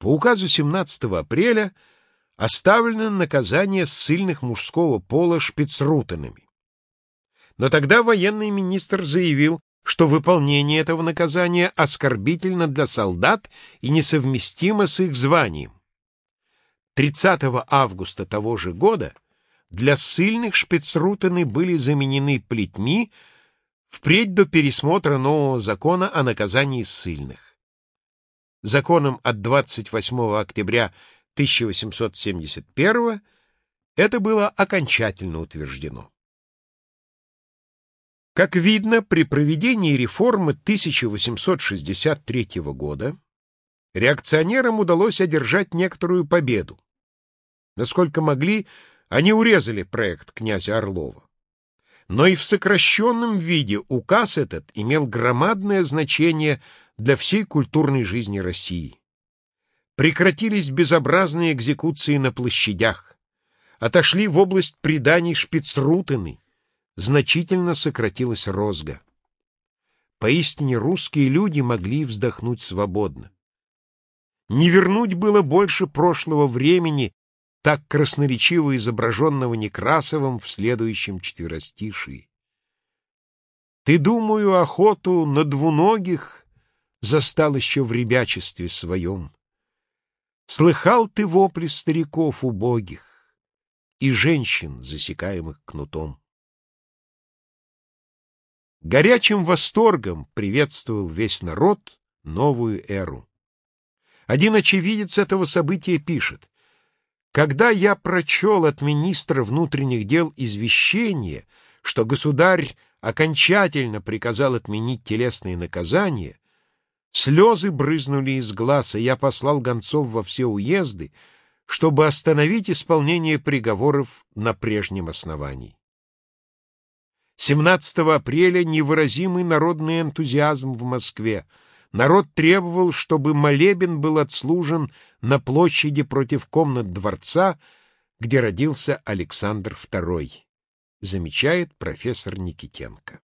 По указу 17 апреля оставлено наказание ссыльных мужского пола шпицрутенами. Но тогда военный министр заявил, что выполнение этого наказания оскорбительно для солдат и несовместимо с их званием. 30 августа того же года для ссыльных шпицрутены были заменены плетьми впредь до пересмотра нового закона о наказании ссыльных. Законом от 28 октября 1871 это было окончательно утверждено. Как видно, при проведении реформы 1863 года реакционерам удалось одержать некоторую победу. Насколько могли, они урезали проект князя Орлова. Но и в сокращенном виде указ этот имел громадное значение для всей культурной жизни России. Прекратились безобразные экзекуции на площадях, отошли в область преданий шпицрутены, значительно сократилась розга. Поистине русские люди могли вздохнуть свободно. Не вернуть было больше прошлого времени, так красноречиво изображенного Некрасовым в следующем четверостишии. Ты, думаю, охоту на двуногих застал еще в ребячестве своем. Слыхал ты вопли стариков убогих и женщин, засекаемых кнутом. Горячим восторгом приветствовал весь народ новую эру. Один очевидец этого события пишет, «Когда я прочел от министра внутренних дел извещение, что государь окончательно приказал отменить телесные наказания, слезы брызнули из глаз, и я послал гонцов во все уезды, чтобы остановить исполнение приговоров на прежнем основании. 17 апреля невыразимый народный энтузиазм в Москве. Народ требовал, чтобы молебен был отслужен на площади против комнат дворца, где родился Александр II, замечает профессор Никитенко.